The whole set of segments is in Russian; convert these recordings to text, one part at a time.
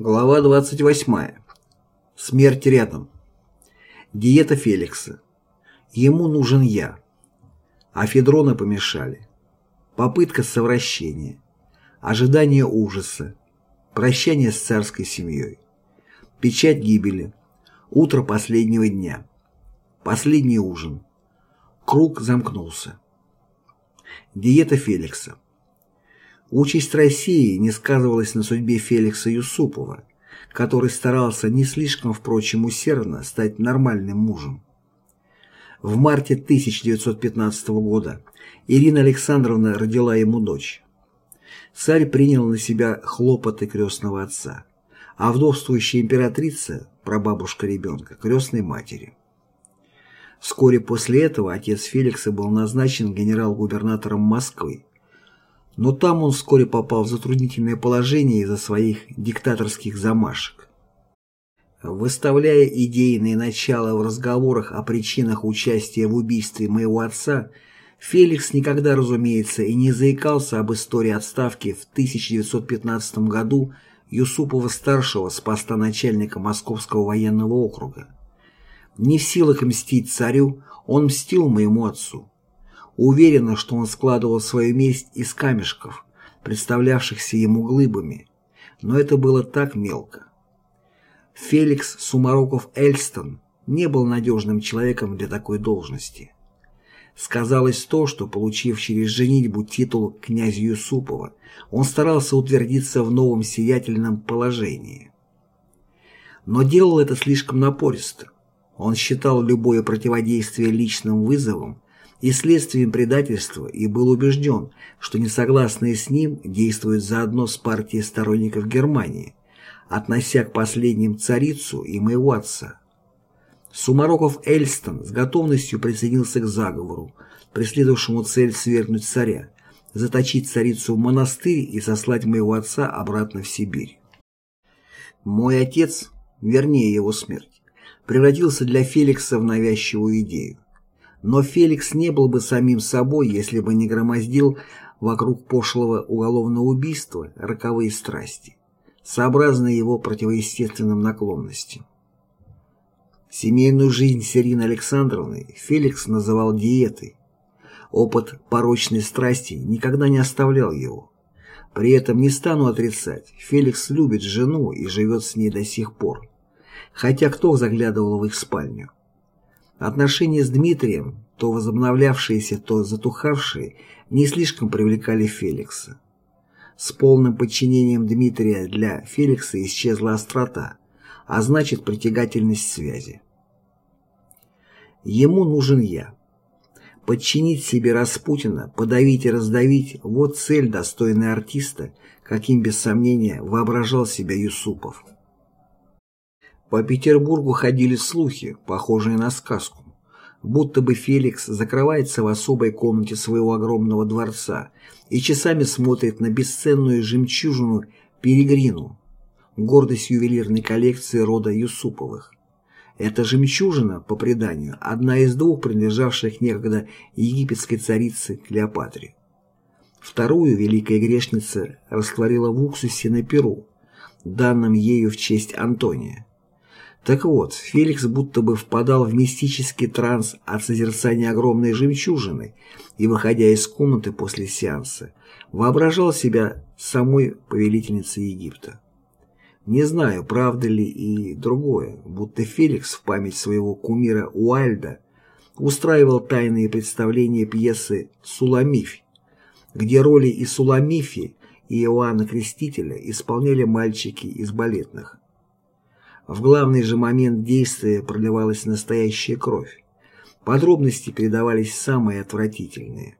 Глава 28. Смерть рядом. Диета Феликса. Ему нужен я. Афедрона помешали. Попытка совращения. Ожидание ужаса. Прощание с царской семьей. Печать гибели. Утро последнего дня. Последний ужин. Круг замкнулся. Диета Феликса. Участь России не сказывалась на судьбе Феликса Юсупова, который старался не слишком, впрочем, усердно стать нормальным мужем. В марте 1915 года Ирина Александровна родила ему дочь. Царь принял на себя хлопоты крестного отца, а вдовствующая императрица, прабабушка ребенка, крестной матери. Вскоре после этого отец Феликса был назначен генерал-губернатором Москвы но там он вскоре попал в затруднительное положение из-за своих диктаторских замашек. Выставляя идейные начала в разговорах о причинах участия в убийстве моего отца, Феликс никогда, разумеется, и не заикался об истории отставки в 1915 году Юсупова-старшего с поста начальника Московского военного округа. Не в силах мстить царю, он мстил моему отцу. Уверена, что он складывал свою месть из камешков, представлявшихся ему глыбами, но это было так мелко. Феликс Сумароков-Эльстон не был надежным человеком для такой должности. Сказалось то, что, получив через женитьбу титул князя Юсупова, он старался утвердиться в новом сиятельном положении. Но делал это слишком напористо. Он считал любое противодействие личным вызовом и следствием предательства и был убежден, что несогласные с ним действуют заодно с партией сторонников Германии, относя к последним царицу и моего отца. Сумароков Эльстон с готовностью присоединился к заговору, преследовавшему цель свергнуть царя, заточить царицу в монастырь и сослать моего отца обратно в Сибирь. Мой отец, вернее его смерть, превратился для Феликса в навязчивую идею. Но Феликс не был бы самим собой, если бы не громоздил вокруг пошлого уголовного убийства роковые страсти, сообразные его противоестественным наклонностям. Семейную жизнь с Ириной Александровной Феликс называл диетой. Опыт порочной страсти никогда не оставлял его. При этом не стану отрицать, Феликс любит жену и живет с ней до сих пор. Хотя кто заглядывал в их спальню? Отношения с Дмитрием, то возобновлявшиеся, то затухавшие, не слишком привлекали Феликса. С полным подчинением Дмитрия для Феликса исчезла острота, а значит притягательность связи. Ему нужен я. Подчинить себе Распутина, подавить и раздавить – вот цель, достойная артиста, каким без сомнения воображал себя Юсупов. По Петербургу ходили слухи, похожие на сказку, будто бы Феликс закрывается в особой комнате своего огромного дворца и часами смотрит на бесценную жемчужину Перегрину, гордость ювелирной коллекции рода Юсуповых. Эта жемчужина, по преданию, одна из двух принадлежавших некогда египетской царице Клеопатре. Вторую великая грешница растворила в уксусе на Перу, данном ею в честь Антония. Так вот, Феликс будто бы впадал в мистический транс от созерцания огромной жемчужины и, выходя из комнаты после сеанса, воображал себя самой повелительницей Египта. Не знаю, правда ли и другое, будто Феликс в память своего кумира Уальда устраивал тайные представления пьесы «Суламифь», где роли и Суламифи, и Иоанна Крестителя исполняли мальчики из балетных. В главный же момент действия проливалась настоящая кровь. Подробности передавались самые отвратительные.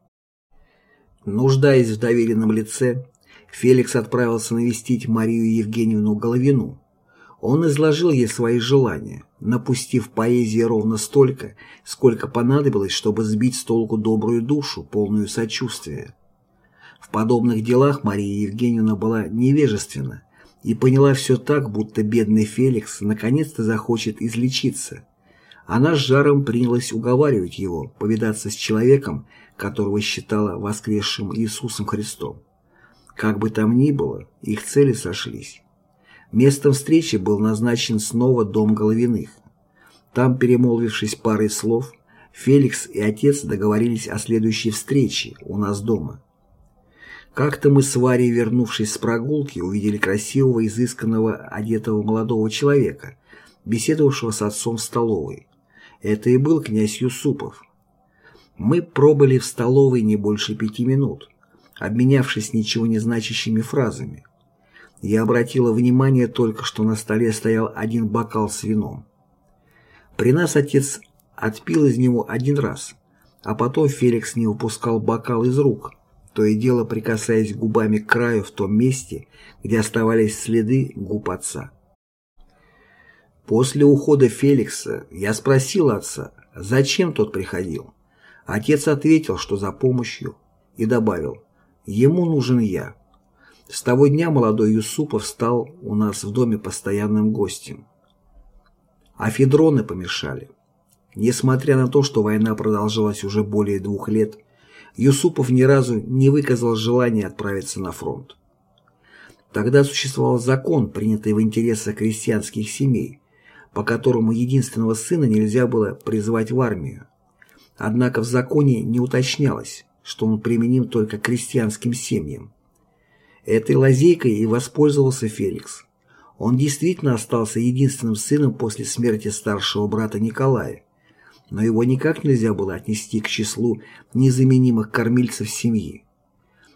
Нуждаясь в доверенном лице, Феликс отправился навестить Марию Евгеньевну Головину. Он изложил ей свои желания, напустив поэзии ровно столько, сколько понадобилось, чтобы сбить с толку добрую душу, полную сочувствия. В подобных делах Мария Евгеньевна была невежественна, и поняла все так, будто бедный Феликс наконец-то захочет излечиться. Она с жаром принялась уговаривать его повидаться с человеком, которого считала воскресшим Иисусом Христом. Как бы там ни было, их цели сошлись. Местом встречи был назначен снова дом Головиных. Там, перемолвившись парой слов, Феликс и отец договорились о следующей встрече у нас дома. Как-то мы с Варей, вернувшись с прогулки, увидели красивого, изысканного, одетого молодого человека, беседовавшего с отцом в столовой. Это и был князь Юсупов. Мы пробыли в столовой не больше пяти минут, обменявшись ничего не значащими фразами. Я обратила внимание только, что на столе стоял один бокал с вином. При нас отец отпил из него один раз, а потом Феликс не выпускал бокал из рук, то и дело прикасаясь губами к краю в том месте, где оставались следы губ отца. После ухода Феликса я спросил отца, зачем тот приходил. Отец ответил, что за помощью, и добавил, ему нужен я. С того дня молодой Юсупов стал у нас в доме постоянным гостем. А федроны помешали. Несмотря на то, что война продолжалась уже более двух лет, Юсупов ни разу не выказал желания отправиться на фронт. Тогда существовал закон, принятый в интересах крестьянских семей, по которому единственного сына нельзя было призвать в армию. Однако в законе не уточнялось, что он применим только к крестьянским семьям. Этой лазейкой и воспользовался Феликс. Он действительно остался единственным сыном после смерти старшего брата Николая, но его никак нельзя было отнести к числу незаменимых кормильцев семьи.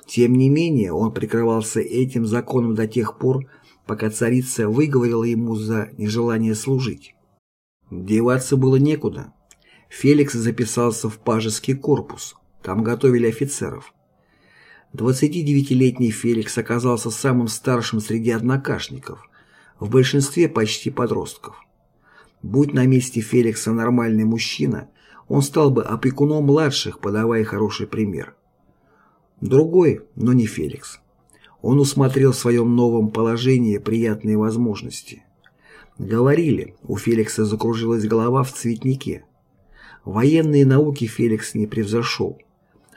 Тем не менее, он прикрывался этим законом до тех пор, пока царица выговорила ему за нежелание служить. Деваться было некуда. Феликс записался в пажеский корпус, там готовили офицеров. 29-летний Феликс оказался самым старшим среди однокашников, в большинстве почти подростков. Будь на месте Феликса нормальный мужчина, он стал бы опекуном младших, подавая хороший пример. Другой, но не Феликс. Он усмотрел в своем новом положении приятные возможности. Говорили, у Феликса закружилась голова в цветнике. Военные науки Феликс не превзошел,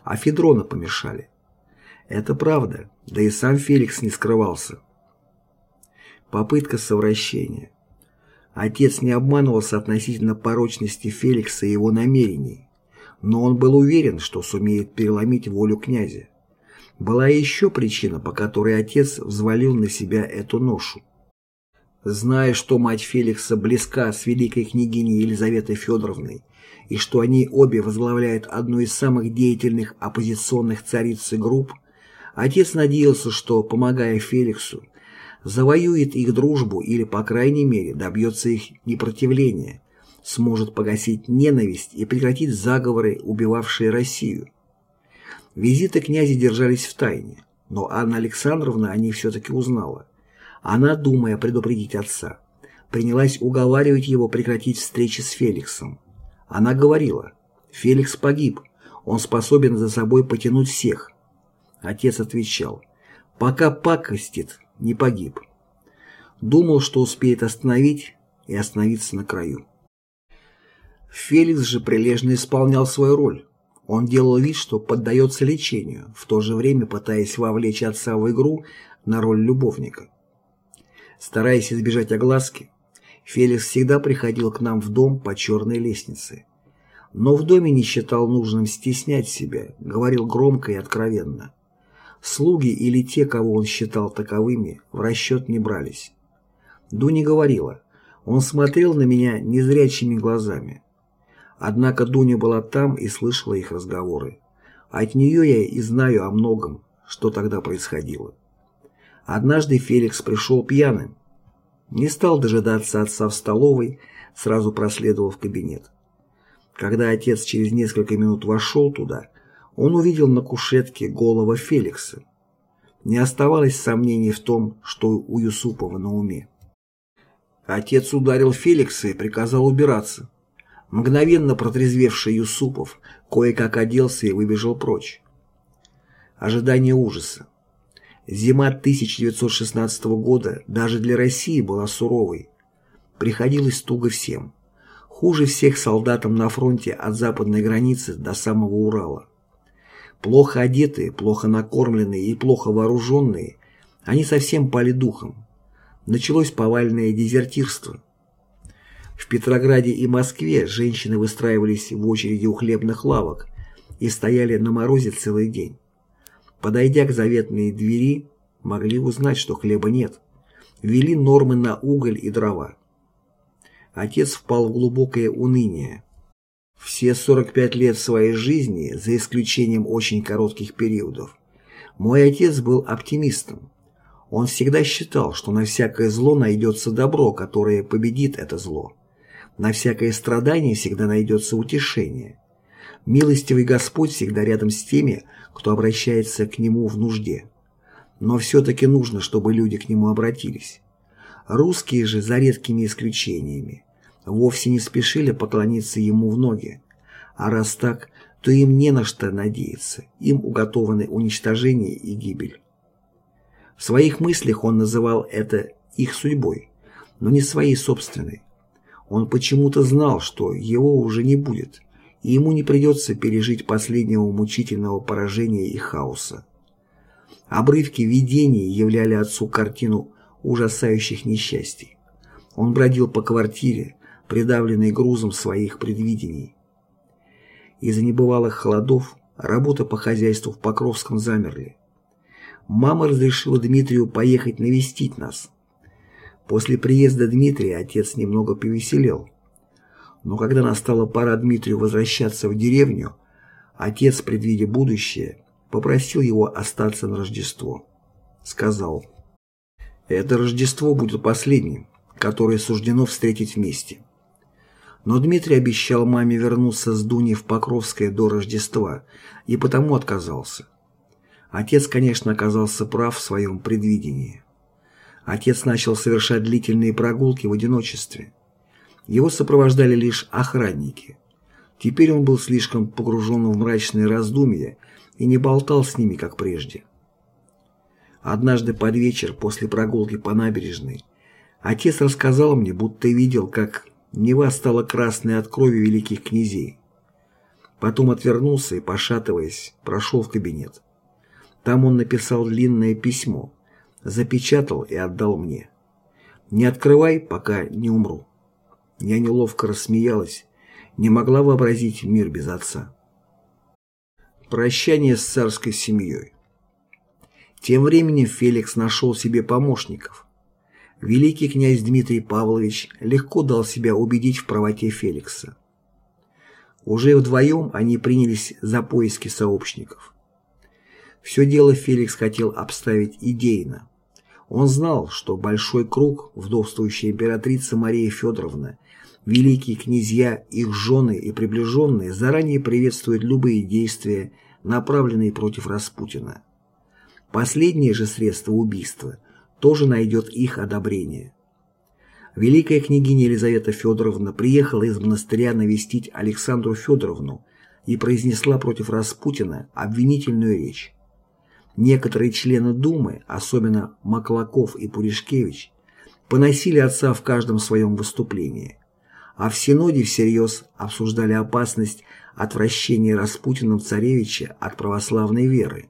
а Федрона помешали. Это правда, да и сам Феликс не скрывался. Попытка совращения. Отец не обманывался относительно порочности Феликса и его намерений, но он был уверен, что сумеет переломить волю князя. Была еще причина, по которой отец взвалил на себя эту ношу. Зная, что мать Феликса близка с великой княгиней Елизаветой Федоровной и что они обе возглавляют одну из самых деятельных оппозиционных цариц и групп, Отец надеялся, что, помогая Феликсу, завоюет их дружбу или, по крайней мере, добьется их непротивления, сможет погасить ненависть и прекратить заговоры, убивавшие Россию. Визиты князя держались в тайне, но Анна Александровна о них все-таки узнала. Она, думая предупредить отца, принялась уговаривать его прекратить встречи с Феликсом. Она говорила, «Феликс погиб, он способен за собой потянуть всех, Отец отвечал, пока пакостит, не погиб. Думал, что успеет остановить и остановиться на краю. Феликс же прилежно исполнял свою роль. Он делал вид, что поддается лечению, в то же время пытаясь вовлечь отца в игру на роль любовника. Стараясь избежать огласки, Феликс всегда приходил к нам в дом по черной лестнице. Но в доме не считал нужным стеснять себя, говорил громко и откровенно. Слуги или те, кого он считал таковыми, в расчет не брались. Дуня говорила, он смотрел на меня незрячими глазами. Однако Дуня была там и слышала их разговоры. От нее я и знаю о многом, что тогда происходило. Однажды Феликс пришел пьяным. Не стал дожидаться отца в столовой, сразу проследовал в кабинет. Когда отец через несколько минут вошел туда, он увидел на кушетке голова Феликса. Не оставалось сомнений в том, что у Юсупова на уме. Отец ударил Феликса и приказал убираться. Мгновенно протрезвевший Юсупов кое-как оделся и выбежал прочь. Ожидание ужаса. Зима 1916 года даже для России была суровой. Приходилось туго всем. Хуже всех солдатам на фронте от западной границы до самого Урала. Плохо одетые, плохо накормленные и плохо вооруженные, они совсем пали духом. началось повальное дезертирство. В Петрограде и Москве женщины выстраивались в очереди у хлебных лавок и стояли на морозе целый день. Подойдя к заветной двери, могли узнать, что хлеба нет. Ввели нормы на уголь и дрова. Отец впал в глубокое уныние. Все 45 лет своей жизни, за исключением очень коротких периодов, мой отец был оптимистом. Он всегда считал, что на всякое зло найдется добро, которое победит это зло. На всякое страдание всегда найдется утешение. Милостивый Господь всегда рядом с теми, кто обращается к Нему в нужде. Но все-таки нужно, чтобы люди к Нему обратились. Русские же, за редкими исключениями, вовсе не спешили поклониться Ему в ноги. А раз так, то им не на что надеяться, им уготованы уничтожение и гибель. В своих мыслях он называл это их судьбой, но не своей собственной. Он почему-то знал, что его уже не будет, и ему не придется пережить последнего мучительного поражения и хаоса. Обрывки видений являли отцу картину ужасающих несчастий. Он бродил по квартире, придавленный грузом своих предвидений. Из-за небывалых холодов работа по хозяйству в Покровском замерли. Мама разрешила Дмитрию поехать навестить нас. После приезда Дмитрия отец немного повеселел. Но когда настала пора Дмитрию возвращаться в деревню, отец, предвидя будущее, попросил его остаться на Рождество. Сказал, «Это Рождество будет последним, которое суждено встретить вместе». Но Дмитрий обещал маме вернуться с Дуней в Покровское до Рождества и потому отказался. Отец, конечно, оказался прав в своем предвидении. Отец начал совершать длительные прогулки в одиночестве. Его сопровождали лишь охранники. Теперь он был слишком погружен в мрачные раздумья и не болтал с ними, как прежде. Однажды под вечер, после прогулки по набережной, отец рассказал мне, будто видел, как Нева стала красной от крови великих князей. Потом отвернулся и, пошатываясь, прошел в кабинет. Там он написал длинное письмо, запечатал и отдал мне. «Не открывай, пока не умру». Я неловко рассмеялась, не могла вообразить мир без отца. Прощание с царской семьей. Тем временем Феликс нашел себе помощников. Великий князь Дмитрий Павлович легко дал себя убедить в правоте Феликса. Уже вдвоем они принялись за поиски сообщников. Все дело Феликс хотел обставить идейно. Он знал, что большой круг, вдовствующая императрица Мария Федоровна, великие князья, их жены и приближенные заранее приветствуют любые действия, направленные против Распутина. Последнее же средство убийства тоже найдет их одобрение. Великая княгиня Елизавета Федоровна приехала из монастыря навестить Александру Федоровну и произнесла против Распутина обвинительную речь. Некоторые члены Думы, особенно Маклаков и Пуришкевич, поносили отца в каждом своем выступлении, а в Синоде всерьез обсуждали опасность отвращения Распутиным царевича от православной веры.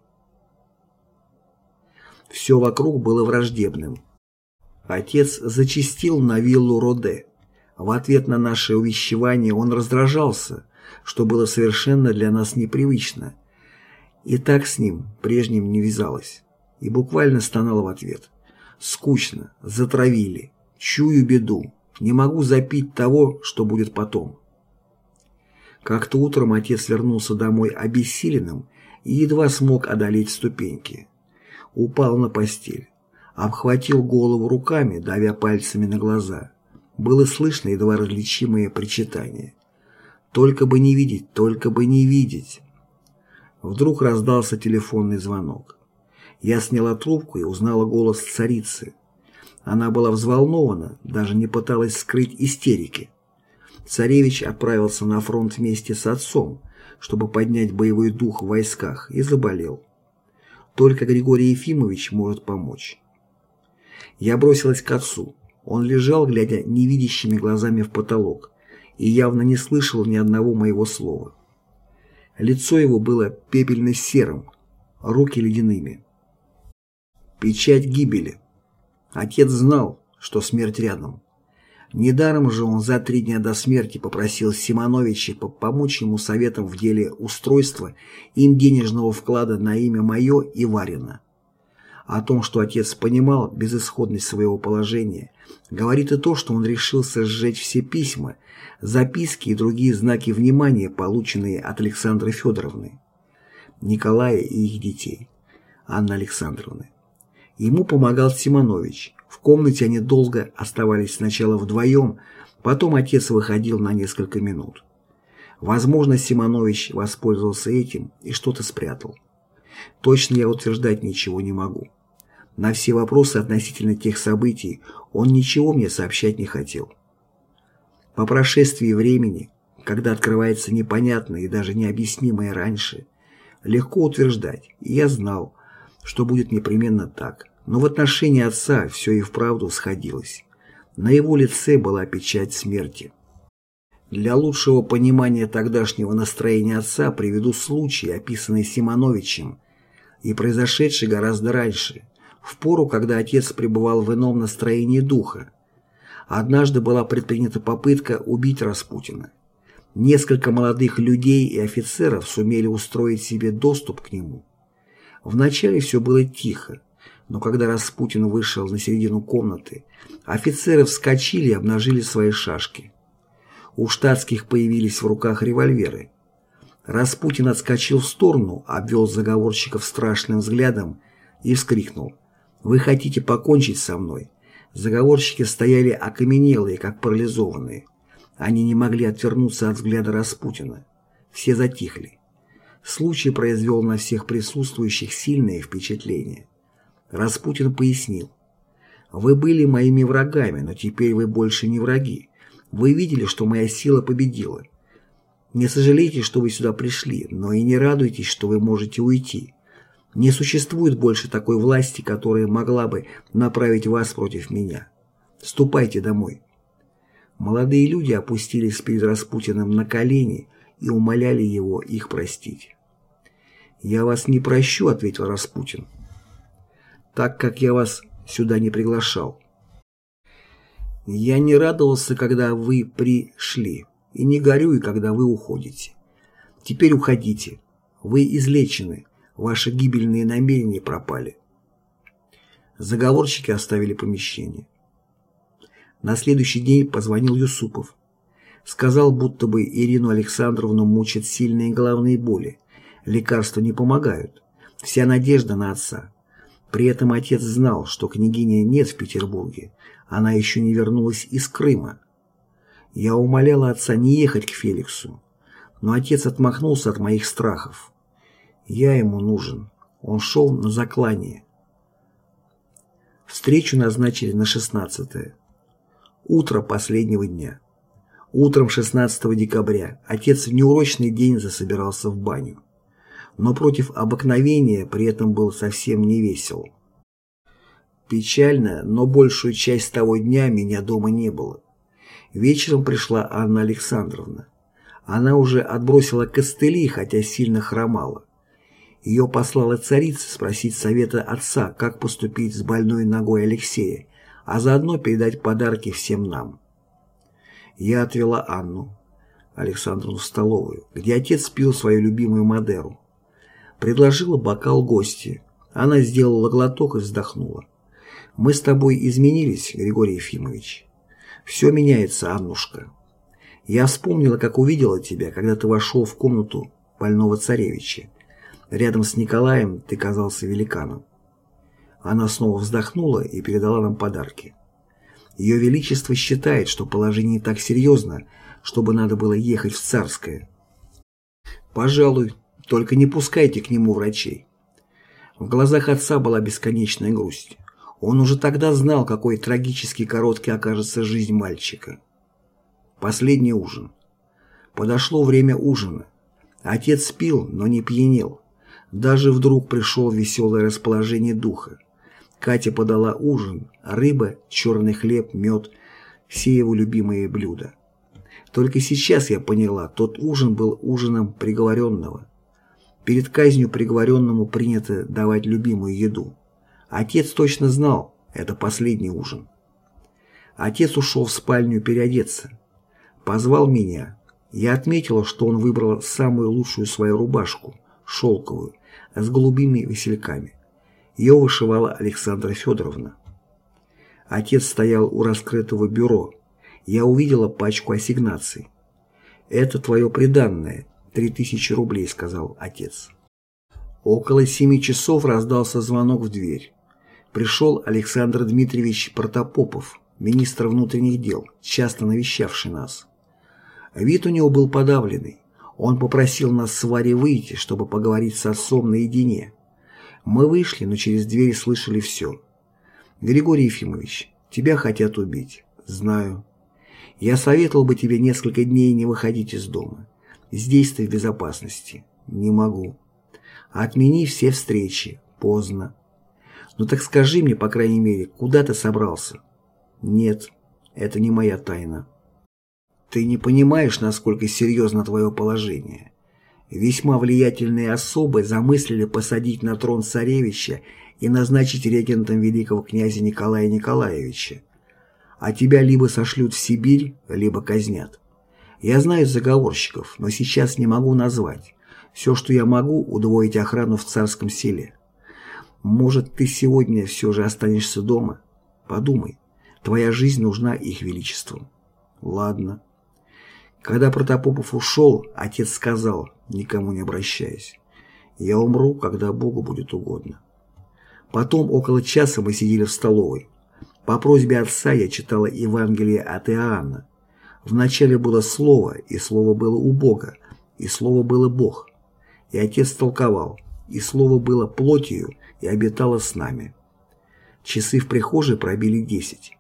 Все вокруг было враждебным. Отец зачистил на виллу Роде. В ответ на наше увещевание он раздражался, что было совершенно для нас непривычно – и так с ним прежним не вязалось. И буквально стонала в ответ. «Скучно, затравили, чую беду, не могу запить того, что будет потом». Как-то утром отец вернулся домой обессиленным и едва смог одолеть ступеньки. Упал на постель, обхватил голову руками, давя пальцами на глаза. Было слышно едва различимое причитание. «Только бы не видеть, только бы не видеть!» Вдруг раздался телефонный звонок. Я сняла трубку и узнала голос царицы. Она была взволнована, даже не пыталась скрыть истерики. Царевич отправился на фронт вместе с отцом, чтобы поднять боевой дух в войсках, и заболел. Только Григорий Ефимович может помочь. Я бросилась к отцу. Он лежал, глядя невидящими глазами в потолок, и явно не слышал ни одного моего слова. Лицо его было пепельно-серым, руки ледяными. Печать гибели. Отец знал, что смерть рядом. Недаром же он за три дня до смерти попросил Симоновича помочь ему советом в деле устройства им денежного вклада на имя мое и Варина. О том, что отец понимал безысходность своего положения, говорит и то, что он решился сжечь все письма, записки и другие знаки внимания, полученные от Александры Федоровны, Николая и их детей, Анны Александровны. Ему помогал Симонович. В комнате они долго оставались сначала вдвоем, потом отец выходил на несколько минут. Возможно, Симонович воспользовался этим и что-то спрятал. Точно я утверждать ничего не могу. На все вопросы относительно тех событий он ничего мне сообщать не хотел. По прошествии времени, когда открывается непонятное и даже необъяснимое раньше, легко утверждать, и я знал, что будет непременно так. Но в отношении отца все и вправду сходилось. На его лице была печать смерти. Для лучшего понимания тогдашнего настроения отца приведу случай, описанный Симоновичем и произошедший гораздо раньше, в пору, когда отец пребывал в ином настроении духа. Однажды была предпринята попытка убить Распутина. Несколько молодых людей и офицеров сумели устроить себе доступ к нему. Вначале все было тихо, но когда Распутин вышел на середину комнаты, офицеры вскочили и обнажили свои шашки. У штатских появились в руках револьверы. Распутин отскочил в сторону, обвел заговорщиков страшным взглядом и вскрикнул «Вы хотите покончить со мной?» Заговорщики стояли окаменелые, как парализованные. Они не могли отвернуться от взгляда Распутина. Все затихли. Случай произвел на всех присутствующих сильное впечатление. Распутин пояснил. «Вы были моими врагами, но теперь вы больше не враги. Вы видели, что моя сила победила. Не сожалейте, что вы сюда пришли, но и не радуйтесь, что вы можете уйти. Не существует больше такой власти, которая могла бы направить вас против меня. Ступайте домой». Молодые люди опустились перед Распутиным на колени и умоляли его их простить. «Я вас не прощу», — ответил Распутин, «так как я вас сюда не приглашал. Я не радовался, когда вы пришли, и не горюю, когда вы уходите. Теперь уходите. Вы излечены, Ваши гибельные намерения пропали. Заговорщики оставили помещение. На следующий день позвонил Юсупов. Сказал, будто бы Ирину Александровну мучат сильные головные боли. Лекарства не помогают. Вся надежда на отца. При этом отец знал, что княгиня нет в Петербурге. Она еще не вернулась из Крыма. Я умоляла отца не ехать к Феликсу. Но отец отмахнулся от моих страхов. Я ему нужен. Он шел на заклание. Встречу назначили на 16 -е. Утро последнего дня. Утром 16 декабря отец в неурочный день засобирался в баню. Но против обыкновения при этом был совсем не весел. Печально, но большую часть того дня меня дома не было. Вечером пришла Анна Александровна. Она уже отбросила костыли, хотя сильно хромала. Ее послала царица спросить совета отца, как поступить с больной ногой Алексея, а заодно передать подарки всем нам. Я отвела Анну, Александру в столовую, где отец пил свою любимую Мадеру. Предложила бокал гости. Она сделала глоток и вздохнула. «Мы с тобой изменились, Григорий Ефимович. Все меняется, Аннушка. Я вспомнила, как увидела тебя, когда ты вошел в комнату больного царевича. Рядом с Николаем ты казался великаном. Она снова вздохнула и передала нам подарки. Ее Величество считает, что положение так серьезно, чтобы надо было ехать в Царское. Пожалуй, только не пускайте к нему врачей. В глазах отца была бесконечная грусть. Он уже тогда знал, какой трагически короткий окажется жизнь мальчика. Последний ужин. Подошло время ужина. Отец пил, но не пьянел. Даже вдруг пришел веселое расположение духа. Катя подала ужин, рыба, черный хлеб, мед, все его любимые блюда. Только сейчас я поняла, тот ужин был ужином приговоренного. Перед казнью приговоренному принято давать любимую еду. Отец точно знал, это последний ужин. Отец ушел в спальню переодеться. Позвал меня. Я отметила, что он выбрал самую лучшую свою рубашку, шелковую, с голубыми весельками. Ее вышивала Александра Федоровна. Отец стоял у раскрытого бюро. Я увидела пачку ассигнаций. «Это твое приданное, три тысячи рублей», — сказал отец. Около семи часов раздался звонок в дверь. Пришел Александр Дмитриевич Протопопов, министр внутренних дел, часто навещавший нас. Вид у него был подавленный. Он попросил нас с Варей выйти, чтобы поговорить с отцом наедине. Мы вышли, но через дверь слышали все. «Григорий Ефимович, тебя хотят убить». «Знаю». «Я советовал бы тебе несколько дней не выходить из дома. Здесь ты безопасности». «Не могу». «Отмени все встречи. Поздно». «Ну так скажи мне, по крайней мере, куда ты собрался?» «Нет, это не моя тайна». «Ты не понимаешь, насколько серьезно твое положение. Весьма влиятельные особы замыслили посадить на трон царевича и назначить регентом великого князя Николая Николаевича. А тебя либо сошлют в Сибирь, либо казнят. Я знаю заговорщиков, но сейчас не могу назвать. Все, что я могу, удвоить охрану в царском селе. Может, ты сегодня все же останешься дома? Подумай, твоя жизнь нужна их величеству. Ладно. Когда Протопопов ушел, отец сказал, никому не обращаясь, «Я умру, когда Богу будет угодно». Потом около часа мы сидели в столовой. По просьбе отца я читала Евангелие от Иоанна. Вначале было Слово, и Слово было у Бога, и Слово было Бог. И отец толковал, и Слово было плотью, и обитало с нами. Часы в прихожей пробили десять.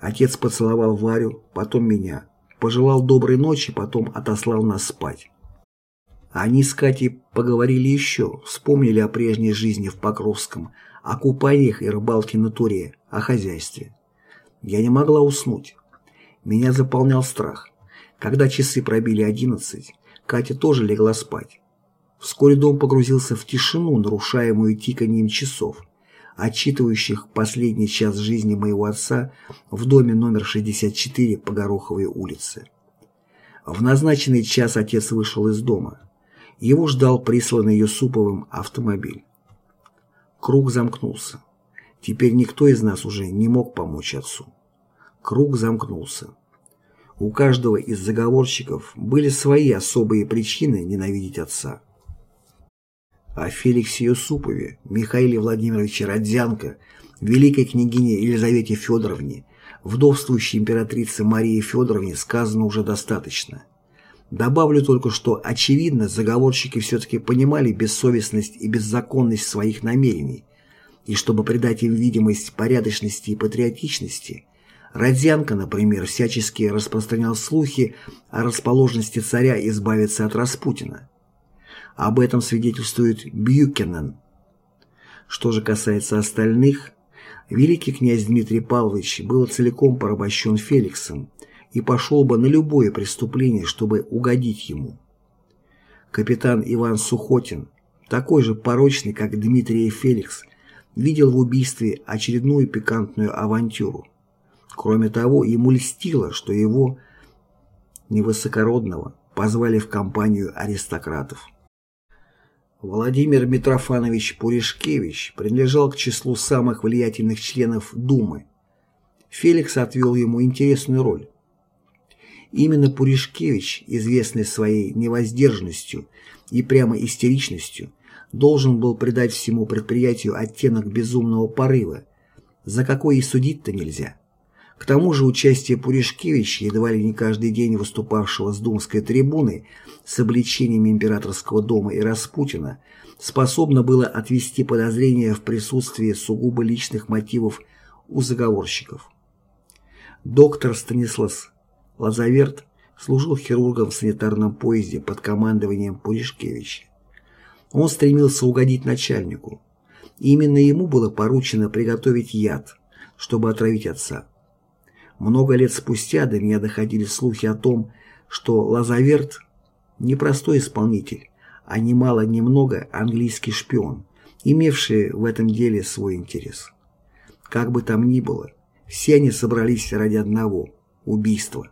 Отец поцеловал Варю, потом меня, пожелал доброй ночи, потом отослал нас спать. Они с Катей поговорили еще, вспомнили о прежней жизни в Покровском, о купаниях и рыбалке на Туре, о хозяйстве. Я не могла уснуть. Меня заполнял страх. Когда часы пробили одиннадцать, Катя тоже легла спать. Вскоре дом погрузился в тишину, нарушаемую тиканием часов, отчитывающих последний час жизни моего отца в доме номер 64 по Гороховой улице. В назначенный час отец вышел из дома. Его ждал присланный Юсуповым автомобиль. Круг замкнулся. Теперь никто из нас уже не мог помочь отцу. Круг замкнулся. У каждого из заговорщиков были свои особые причины ненавидеть отца. О Феликсе Юсупове, Михаиле Владимировиче Родзянко, великой княгине Елизавете Федоровне, вдовствующей императрице Марии Федоровне сказано уже достаточно. Добавлю только, что, очевидно, заговорщики все-таки понимали бессовестность и беззаконность своих намерений, и чтобы придать им видимость порядочности и патриотичности, Родзянко, например, всячески распространял слухи о расположенности царя избавиться от Распутина. Об этом свидетельствует Бьюкенен. Что же касается остальных, великий князь Дмитрий Павлович был целиком порабощен Феликсом, и пошел бы на любое преступление, чтобы угодить ему. Капитан Иван Сухотин, такой же порочный, как Дмитрий Феликс, видел в убийстве очередную пикантную авантюру. Кроме того, ему льстило, что его, невысокородного, позвали в компанию аристократов. Владимир Митрофанович Пуришкевич принадлежал к числу самых влиятельных членов Думы. Феликс отвел ему интересную роль. Именно Пуришкевич, известный своей невоздержанностью и прямо истеричностью, должен был придать всему предприятию оттенок безумного порыва, за какой и судить-то нельзя. К тому же участие Пуришкевича, едва ли не каждый день выступавшего с думской трибуны с обличениями императорского дома и Распутина, способно было отвести подозрения в присутствии сугубо личных мотивов у заговорщиков. Доктор Станислав Лазаверт служил хирургом в санитарном поезде под командованием Пуришкевича. Он стремился угодить начальнику. Именно ему было поручено приготовить яд, чтобы отравить отца. Много лет спустя до меня доходили слухи о том, что Лазаверт не простой исполнитель, а немало-немного английский шпион, имевший в этом деле свой интерес. Как бы там ни было, Все они собрались ради одного – убийства.